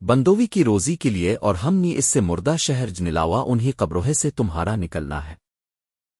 بندوی کی روزی کے لیے اور ہم نے اس سے مردہ شہر جنلاوا انہی قبروہے سے تمہارا نکلنا ہے۔